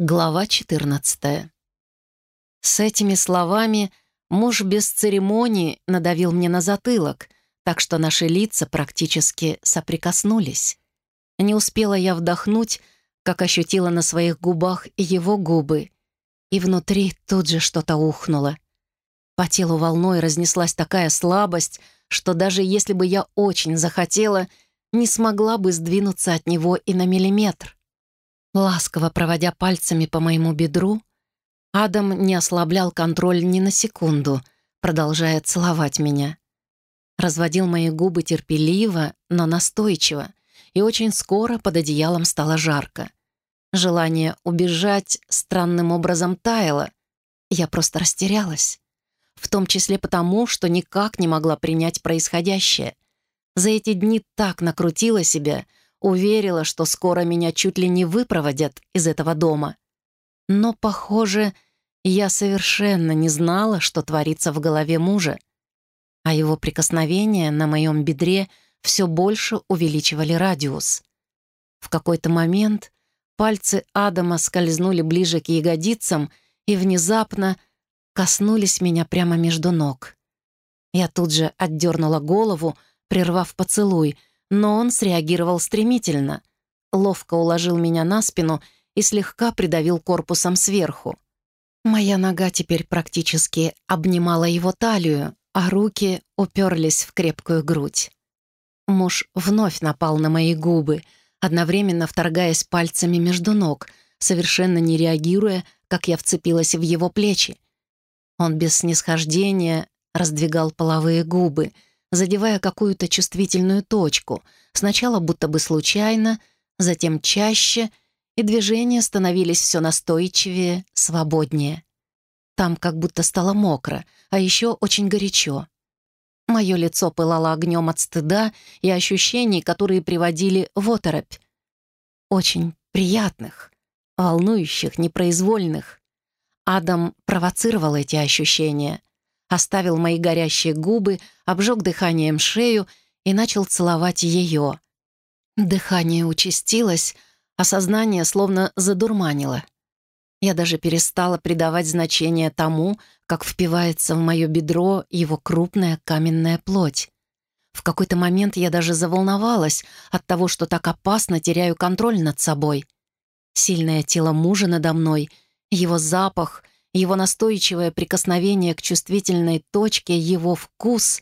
Глава 14. С этими словами муж без церемонии надавил мне на затылок, так что наши лица практически соприкоснулись. Не успела я вдохнуть, как ощутила на своих губах его губы, и внутри тут же что-то ухнуло. По телу волной разнеслась такая слабость, что даже если бы я очень захотела, не смогла бы сдвинуться от него и на миллиметр. Ласково проводя пальцами по моему бедру, Адам не ослаблял контроль ни на секунду, продолжая целовать меня. Разводил мои губы терпеливо, но настойчиво, и очень скоро под одеялом стало жарко. Желание убежать странным образом таяло. Я просто растерялась. В том числе потому, что никак не могла принять происходящее. За эти дни так накрутила себя — Уверила, что скоро меня чуть ли не выпроводят из этого дома. Но, похоже, я совершенно не знала, что творится в голове мужа. А его прикосновения на моем бедре все больше увеличивали радиус. В какой-то момент пальцы Адама скользнули ближе к ягодицам и внезапно коснулись меня прямо между ног. Я тут же отдернула голову, прервав поцелуй — но он среагировал стремительно, ловко уложил меня на спину и слегка придавил корпусом сверху. Моя нога теперь практически обнимала его талию, а руки уперлись в крепкую грудь. Муж вновь напал на мои губы, одновременно вторгаясь пальцами между ног, совершенно не реагируя, как я вцепилась в его плечи. Он без снисхождения раздвигал половые губы — задевая какую-то чувствительную точку, сначала будто бы случайно, затем чаще, и движения становились все настойчивее, свободнее. Там как будто стало мокро, а еще очень горячо. Мое лицо пылало огнем от стыда и ощущений, которые приводили в оторопь. Очень приятных, волнующих, непроизвольных. Адам провоцировал эти ощущения, оставил мои горящие губы, обжег дыханием шею и начал целовать ее. Дыхание участилось, а сознание словно задурманило. Я даже перестала придавать значение тому, как впивается в мое бедро его крупная каменная плоть. В какой-то момент я даже заволновалась от того, что так опасно теряю контроль над собой. Сильное тело мужа надо мной, его запах — его настойчивое прикосновение к чувствительной точке, его вкус.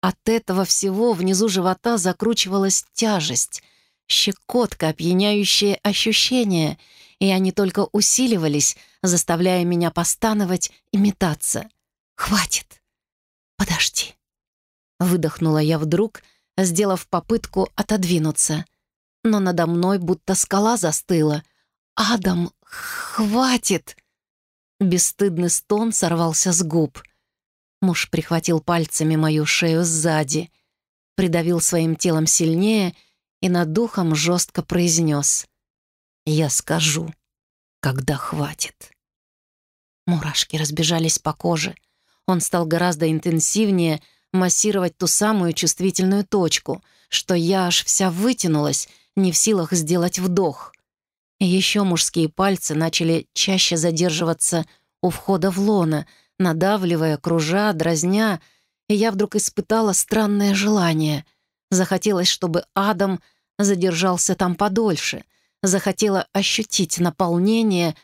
От этого всего внизу живота закручивалась тяжесть, щекотка, опьяняющее ощущение, и они только усиливались, заставляя меня постановать и метаться. «Хватит! Подожди!» Выдохнула я вдруг, сделав попытку отодвинуться. Но надо мной будто скала застыла. «Адам, хватит!» Бесстыдный стон сорвался с губ. Муж прихватил пальцами мою шею сзади, придавил своим телом сильнее и над духом жестко произнес «Я скажу, когда хватит». Мурашки разбежались по коже. Он стал гораздо интенсивнее массировать ту самую чувствительную точку, что я аж вся вытянулась, не в силах сделать вдох. Еще мужские пальцы начали чаще задерживаться у входа в лона, надавливая, кружа, дразня, и я вдруг испытала странное желание. Захотелось, чтобы Адам задержался там подольше. Захотела ощутить наполнение,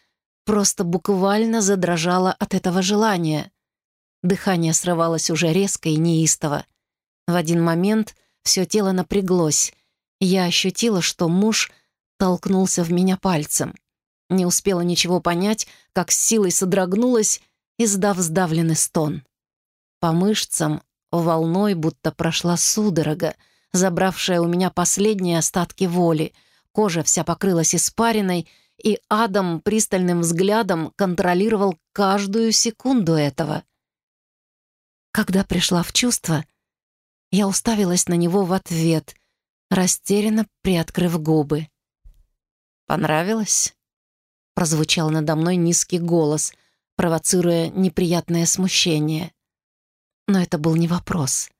просто буквально задрожала от этого желания. Дыхание срывалось уже резко и неистово. В один момент все тело напряглось. Я ощутила, что муж толкнулся в меня пальцем. Не успела ничего понять, как с силой содрогнулась, издав сдавленный стон. По мышцам волной будто прошла судорога, забравшая у меня последние остатки воли. Кожа вся покрылась испариной, и Адам пристальным взглядом контролировал каждую секунду этого. Когда пришла в чувство, я уставилась на него в ответ, растерянно приоткрыв губы. «Понравилось?» Прозвучал надо мной низкий голос, провоцируя неприятное смущение. Но это был не вопрос.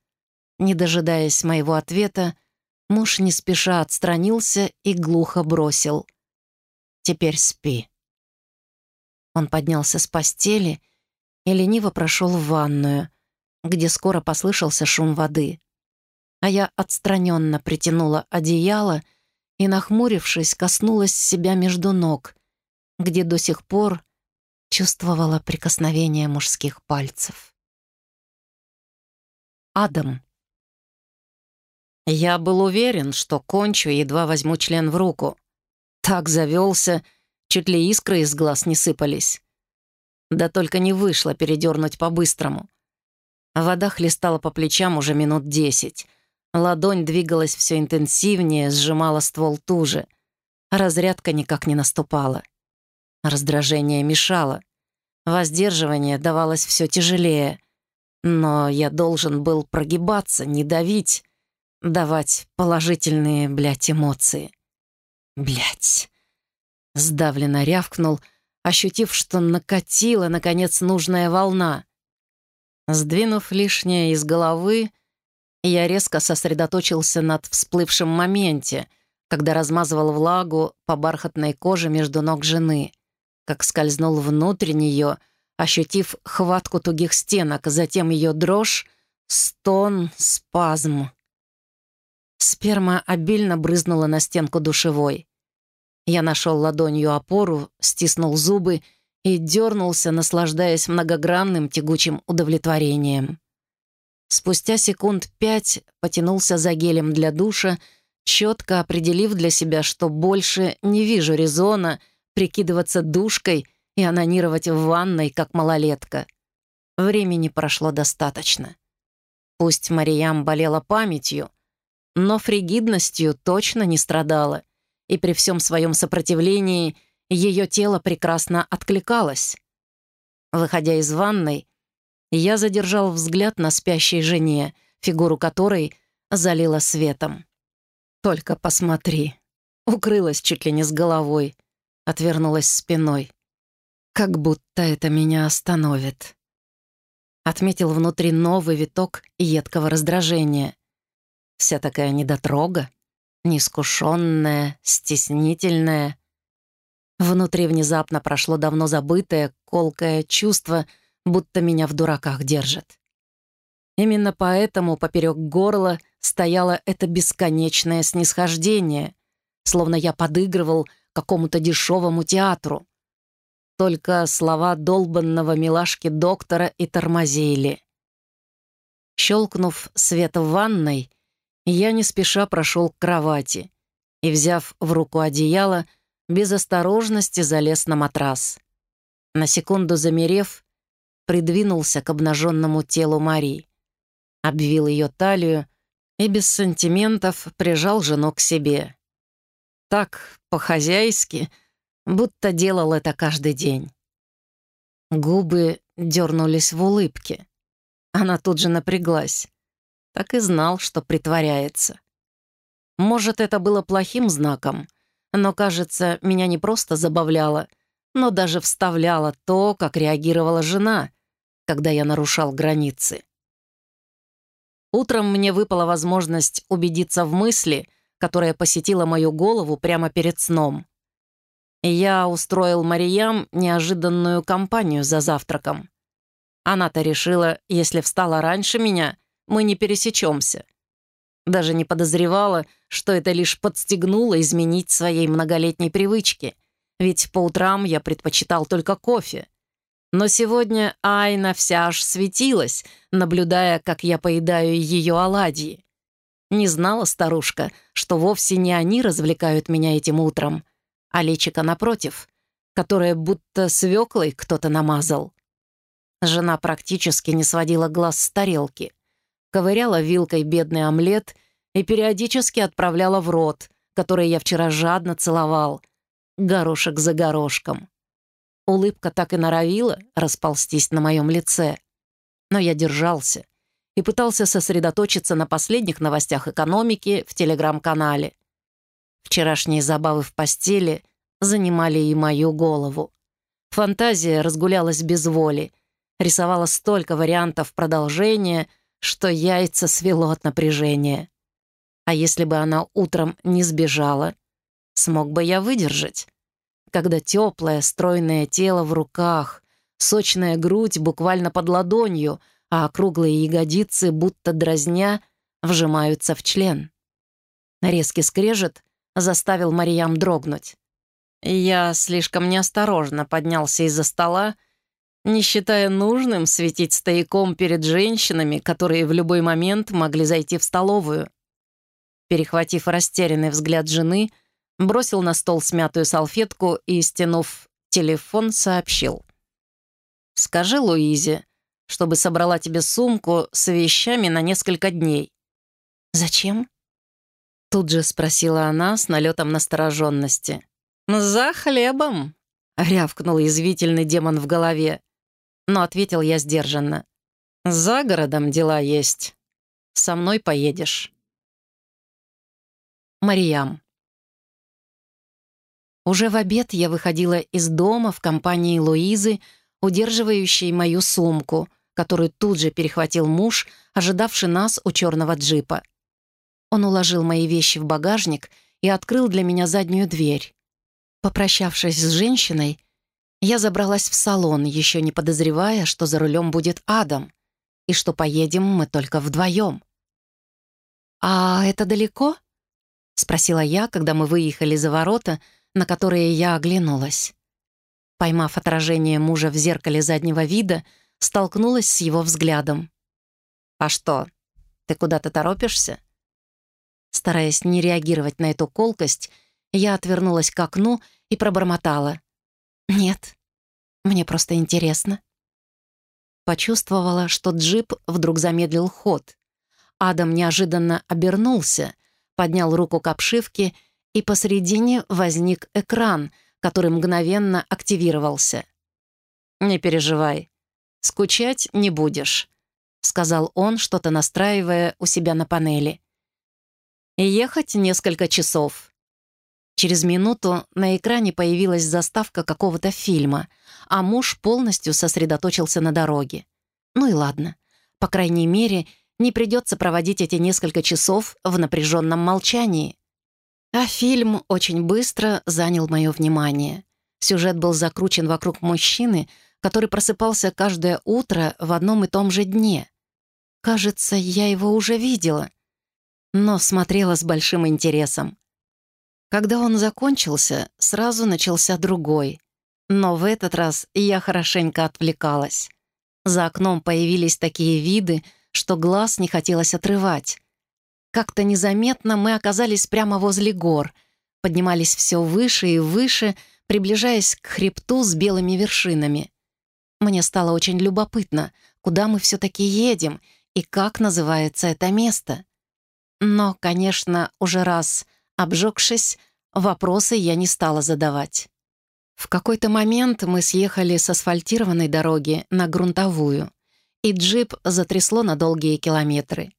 Не дожидаясь моего ответа, муж не спеша отстранился и глухо бросил. «Теперь спи». Он поднялся с постели и лениво прошел в ванную, где скоро послышался шум воды. А я отстраненно притянула одеяло и, нахмурившись, коснулась себя между ног, где до сих пор чувствовала прикосновение мужских пальцев. Адам. Я был уверен, что кончу, едва возьму член в руку. Так завелся, чуть ли искры из глаз не сыпались. Да только не вышло передернуть по-быстрому. Вода хлестала по плечам уже минут десять. Ладонь двигалась все интенсивнее, сжимала ствол туже. Разрядка никак не наступала. Раздражение мешало. Воздерживание давалось все тяжелее. Но я должен был прогибаться, не давить давать положительные, блядь, эмоции. Блядь. Сдавленно рявкнул, ощутив, что накатила, наконец, нужная волна. Сдвинув лишнее из головы, я резко сосредоточился над всплывшим моменте, когда размазывал влагу по бархатной коже между ног жены, как скользнул внутрь нее, ощутив хватку тугих стенок, затем ее дрожь, стон, спазм. Сперма обильно брызнула на стенку душевой. Я нашел ладонью опору, стиснул зубы и дернулся, наслаждаясь многогранным тягучим удовлетворением. Спустя секунд пять потянулся за гелем для душа, четко определив для себя, что больше не вижу резона прикидываться душкой и анонировать в ванной, как малолетка. Времени прошло достаточно. Пусть Мариям болела памятью, но фригидностью точно не страдала, и при всем своем сопротивлении ее тело прекрасно откликалось. Выходя из ванной, я задержал взгляд на спящей жене, фигуру которой залила светом. «Только посмотри». Укрылась чуть ли не с головой, отвернулась спиной. Как будто это меня остановит. Отметил внутри новый виток едкого раздражения. Вся такая недотрога, неискушенная, стеснительная. Внутри внезапно прошло давно забытое, колкое чувство, будто меня в дураках держат. Именно поэтому поперек горла стояло это бесконечное снисхождение, словно я подыгрывал какому-то дешевому театру. Только слова долбанного милашки доктора и тормозили. Щелкнув свет в ванной, я не спеша прошел к кровати и, взяв в руку одеяло, без осторожности залез на матрас. На секунду замерев, придвинулся к обнаженному телу Мари, обвил ее талию и без сантиментов прижал жену к себе. Так, по-хозяйски, будто делал это каждый день. Губы дернулись в улыбке. Она тут же напряглась так и знал, что притворяется. Может, это было плохим знаком, но, кажется, меня не просто забавляло, но даже вставляло то, как реагировала жена, когда я нарушал границы. Утром мне выпала возможность убедиться в мысли, которая посетила мою голову прямо перед сном. Я устроил Мариям неожиданную компанию за завтраком. Она-то решила, если встала раньше меня — мы не пересечемся. Даже не подозревала, что это лишь подстегнуло изменить своей многолетней привычки, ведь по утрам я предпочитал только кофе. Но сегодня Айна вся аж светилась, наблюдая, как я поедаю ее оладьи. Не знала старушка, что вовсе не они развлекают меня этим утром, а личико напротив, которое будто свеклой кто-то намазал. Жена практически не сводила глаз с тарелки ковыряла вилкой бедный омлет и периодически отправляла в рот, который я вчера жадно целовал, горошек за горошком. Улыбка так и норовила расползтись на моем лице. Но я держался и пытался сосредоточиться на последних новостях экономики в телеграм-канале. Вчерашние забавы в постели занимали и мою голову. Фантазия разгулялась без воли, рисовала столько вариантов продолжения, что яйца свело от напряжения. А если бы она утром не сбежала, смог бы я выдержать? Когда теплое, стройное тело в руках, сочная грудь буквально под ладонью, а округлые ягодицы, будто дразня, вжимаются в член. Резкий скрежет заставил Мариям дрогнуть. Я слишком неосторожно поднялся из-за стола, не считая нужным светить стояком перед женщинами, которые в любой момент могли зайти в столовую. Перехватив растерянный взгляд жены, бросил на стол смятую салфетку и, стянув телефон, сообщил. «Скажи Луизе, чтобы собрала тебе сумку с вещами на несколько дней». «Зачем?» Тут же спросила она с налетом настороженности. «За хлебом!» — рявкнул язвительный демон в голове. Но ответил я сдержанно. «За городом дела есть. Со мной поедешь». Мариям. Уже в обед я выходила из дома в компании Луизы, удерживающей мою сумку, которую тут же перехватил муж, ожидавший нас у черного джипа. Он уложил мои вещи в багажник и открыл для меня заднюю дверь. Попрощавшись с женщиной, я забралась в салон, еще не подозревая, что за рулем будет Адам, и что поедем мы только вдвоем. «А это далеко?» — спросила я, когда мы выехали за ворота, на которые я оглянулась. Поймав отражение мужа в зеркале заднего вида, столкнулась с его взглядом. «А что, ты куда-то торопишься?» Стараясь не реагировать на эту колкость, я отвернулась к окну и пробормотала. «Нет, мне просто интересно». Почувствовала, что джип вдруг замедлил ход. Адам неожиданно обернулся, поднял руку к обшивке, и посредине возник экран, который мгновенно активировался. «Не переживай, скучать не будешь», — сказал он, что-то настраивая у себя на панели. «Ехать несколько часов. Через минуту на экране появилась заставка какого-то фильма, а муж полностью сосредоточился на дороге. Ну и ладно. По крайней мере, не придется проводить эти несколько часов в напряженном молчании. А фильм очень быстро занял мое внимание. Сюжет был закручен вокруг мужчины, который просыпался каждое утро в одном и том же дне. Кажется, я его уже видела, но смотрела с большим интересом. Когда он закончился, сразу начался другой. Но в этот раз я хорошенько отвлекалась. За окном появились такие виды, что глаз не хотелось отрывать. Как-то незаметно мы оказались прямо возле гор, поднимались все выше и выше, приближаясь к хребту с белыми вершинами. Мне стало очень любопытно, куда мы все-таки едем и как называется это место. Но, конечно, уже раз — Обжегшись, вопросы я не стала задавать. В какой-то момент мы съехали с асфальтированной дороги на грунтовую, и джип затрясло на долгие километры.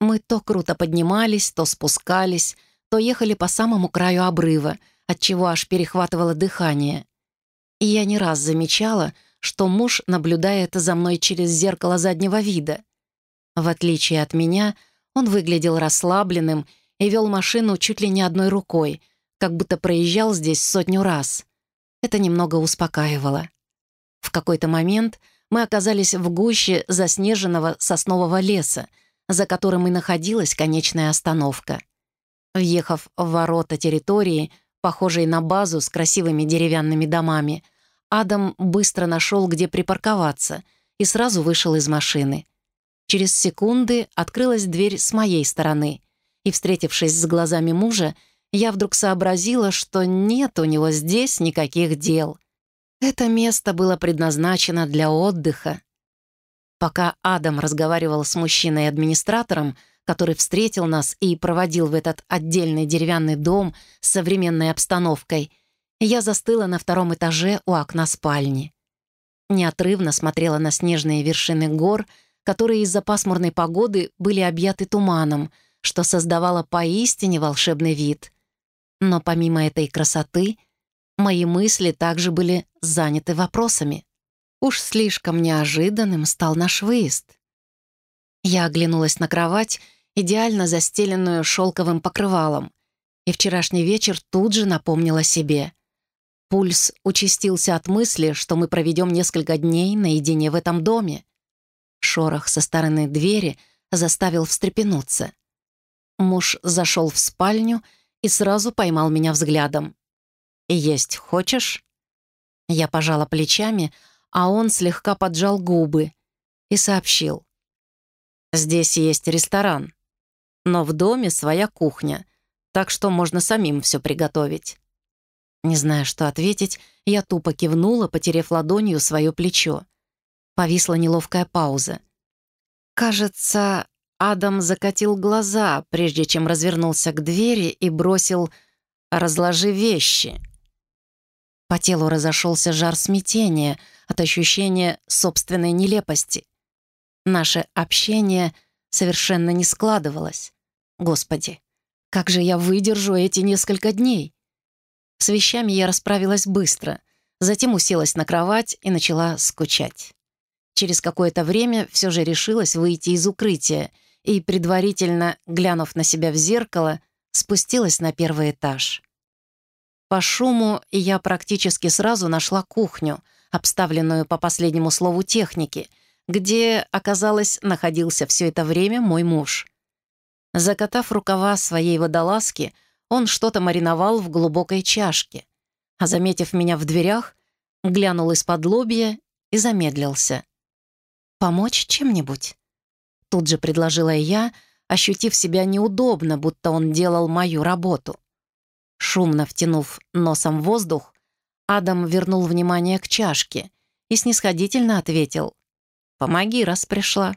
Мы то круто поднимались, то спускались, то ехали по самому краю обрыва, отчего аж перехватывало дыхание. И я не раз замечала, что муж наблюдает за мной через зеркало заднего вида. В отличие от меня, он выглядел расслабленным и вел машину чуть ли не одной рукой, как будто проезжал здесь сотню раз. Это немного успокаивало. В какой-то момент мы оказались в гуще заснеженного соснового леса, за которым и находилась конечная остановка. Въехав в ворота территории, похожей на базу с красивыми деревянными домами, Адам быстро нашел, где припарковаться, и сразу вышел из машины. Через секунды открылась дверь с моей стороны, и, встретившись с глазами мужа, я вдруг сообразила, что нет у него здесь никаких дел. Это место было предназначено для отдыха. Пока Адам разговаривал с мужчиной-администратором, который встретил нас и проводил в этот отдельный деревянный дом с современной обстановкой, я застыла на втором этаже у окна спальни. Неотрывно смотрела на снежные вершины гор, которые из-за пасмурной погоды были объяты туманом — что создавало поистине волшебный вид. Но помимо этой красоты, мои мысли также были заняты вопросами. Уж слишком неожиданным стал наш выезд. Я оглянулась на кровать, идеально застеленную шелковым покрывалом, и вчерашний вечер тут же напомнила себе. Пульс участился от мысли, что мы проведем несколько дней наедине в этом доме. Шорох со стороны двери заставил встрепенуться. Муж зашел в спальню и сразу поймал меня взглядом. «Есть хочешь?» Я пожала плечами, а он слегка поджал губы и сообщил. «Здесь есть ресторан, но в доме своя кухня, так что можно самим все приготовить». Не зная, что ответить, я тупо кивнула, потеряв ладонью свое плечо. Повисла неловкая пауза. Кажется, Адам закатил глаза, прежде чем развернулся к двери и бросил «разложи вещи». По телу разошелся жар смятения от ощущения собственной нелепости. Наше общение совершенно не складывалось. Господи, как же я выдержу эти несколько дней? С вещами я расправилась быстро, затем уселась на кровать и начала скучать. Через какое-то время все же решилась выйти из укрытия и, предварительно глянув на себя в зеркало, спустилась на первый этаж. По шуму я практически сразу нашла кухню, обставленную по последнему слову техники, где, оказалось, находился все это время мой муж. Закатав рукава своей водолазки, он что-то мариновал в глубокой чашке, а, заметив меня в дверях, глянул из-под лобья и замедлился. «Помочь чем-нибудь?» Тут же предложила я, ощутив себя неудобно, будто он делал мою работу. Шумно втянув носом воздух, Адам вернул внимание к чашке и снисходительно ответил «Помоги, раз пришла».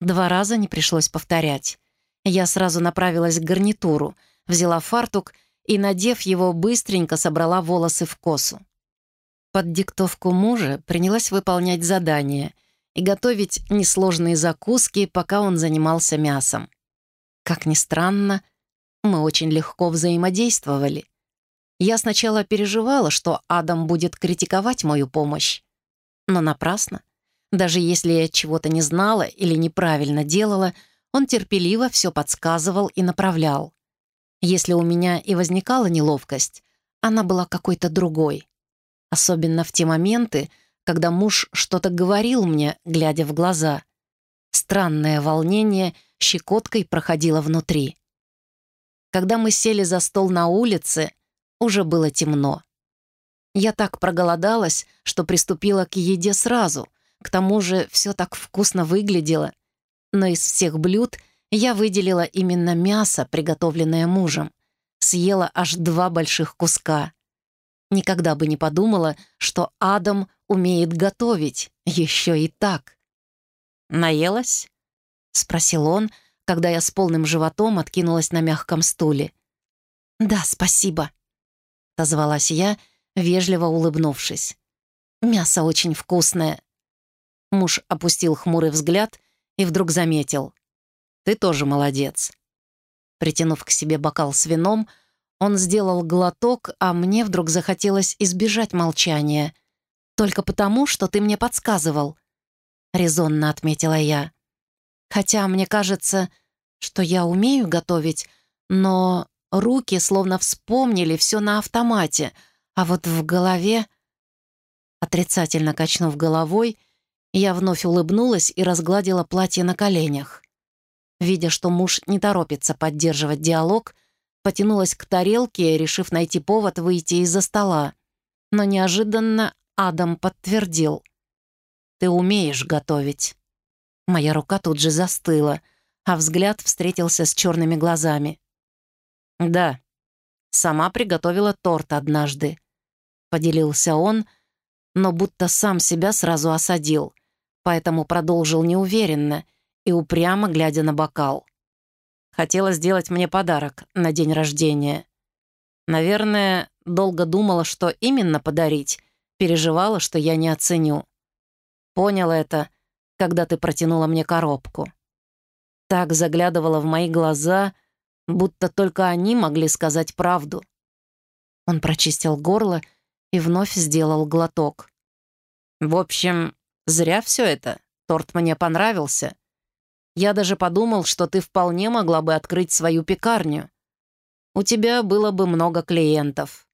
Два раза не пришлось повторять. Я сразу направилась к гарнитуру, взяла фартук и, надев его, быстренько собрала волосы в косу. Под диктовку мужа принялась выполнять задание и готовить несложные закуски, пока он занимался мясом. Как ни странно, мы очень легко взаимодействовали. Я сначала переживала, что Адам будет критиковать мою помощь. Но напрасно. Даже если я чего-то не знала или неправильно делала, он терпеливо все подсказывал и направлял. Если у меня и возникала неловкость, она была какой-то другой. Особенно в те моменты, когда муж что-то говорил мне, глядя в глаза. Странное волнение щекоткой проходило внутри. Когда мы сели за стол на улице, уже было темно. Я так проголодалась, что приступила к еде сразу. К тому же все так вкусно выглядело. Но из всех блюд я выделила именно мясо, приготовленное мужем. Съела аж два больших куска. Никогда бы не подумала, что Адам умеет готовить, еще и так. «Наелась?» — спросил он, когда я с полным животом откинулась на мягком стуле. «Да, спасибо», — отозвалась я, вежливо улыбнувшись. «Мясо очень вкусное». Муж опустил хмурый взгляд и вдруг заметил. Ты тоже молодец». Притянув к себе бокал с вином, он сделал глоток, а мне вдруг захотелось избежать молчания. «Только потому, что ты мне подсказывал», — резонно отметила я. «Хотя мне кажется, что я умею готовить, но руки словно вспомнили все на автомате, а вот в голове...» Отрицательно качнув головой, я вновь улыбнулась и разгладила платье на коленях. Видя, что муж не торопится поддерживать диалог, потянулась к тарелке, решив найти повод выйти из-за стола. Но неожиданно Адам подтвердил. «Ты умеешь готовить». Моя рука тут же застыла, а взгляд встретился с черными глазами. «Да, сама приготовила торт однажды», — поделился он, но будто сам себя сразу осадил, поэтому продолжил неуверенно — и упрямо глядя на бокал. Хотела сделать мне подарок на день рождения. Наверное, долго думала, что именно подарить, переживала, что я не оценю. Поняла это, когда ты протянула мне коробку. Так заглядывала в мои глаза, будто только они могли сказать правду. Он прочистил горло и вновь сделал глоток. «В общем, зря все это. Торт мне понравился. Я даже подумал, что ты вполне могла бы открыть свою пекарню. У тебя было бы много клиентов».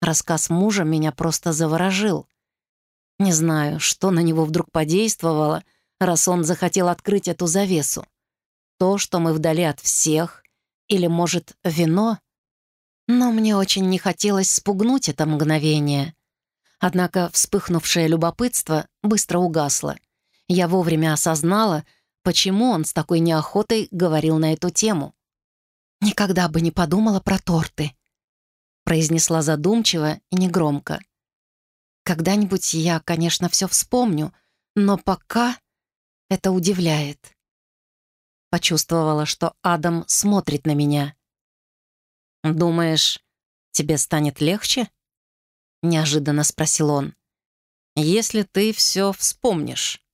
Рассказ мужа меня просто заворожил. Не знаю, что на него вдруг подействовало, раз он захотел открыть эту завесу. То, что мы вдали от всех, или, может, вино? Но мне очень не хотелось спугнуть это мгновение. Однако вспыхнувшее любопытство быстро угасло. Я вовремя осознала, почему он с такой неохотой говорил на эту тему. «Никогда бы не подумала про торты», — произнесла задумчиво и негромко. «Когда-нибудь я, конечно, все вспомню, но пока это удивляет». Почувствовала, что Адам смотрит на меня. «Думаешь, тебе станет легче?» — неожиданно спросил он. «Если ты все вспомнишь».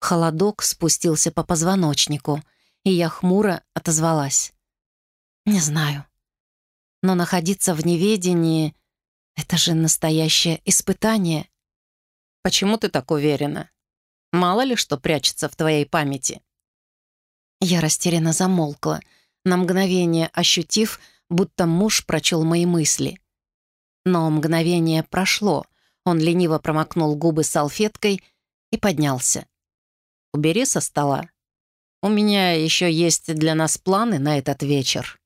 Холодок спустился по позвоночнику, и я хмуро отозвалась. «Не знаю. Но находиться в неведении — это же настоящее испытание». «Почему ты так уверена? Мало ли что прячется в твоей памяти?» Я растерянно замолкла, на мгновение ощутив, будто муж прочел мои мысли. Но мгновение прошло, он лениво промокнул губы салфеткой и поднялся. «Убери со стола. У меня еще есть для нас планы на этот вечер».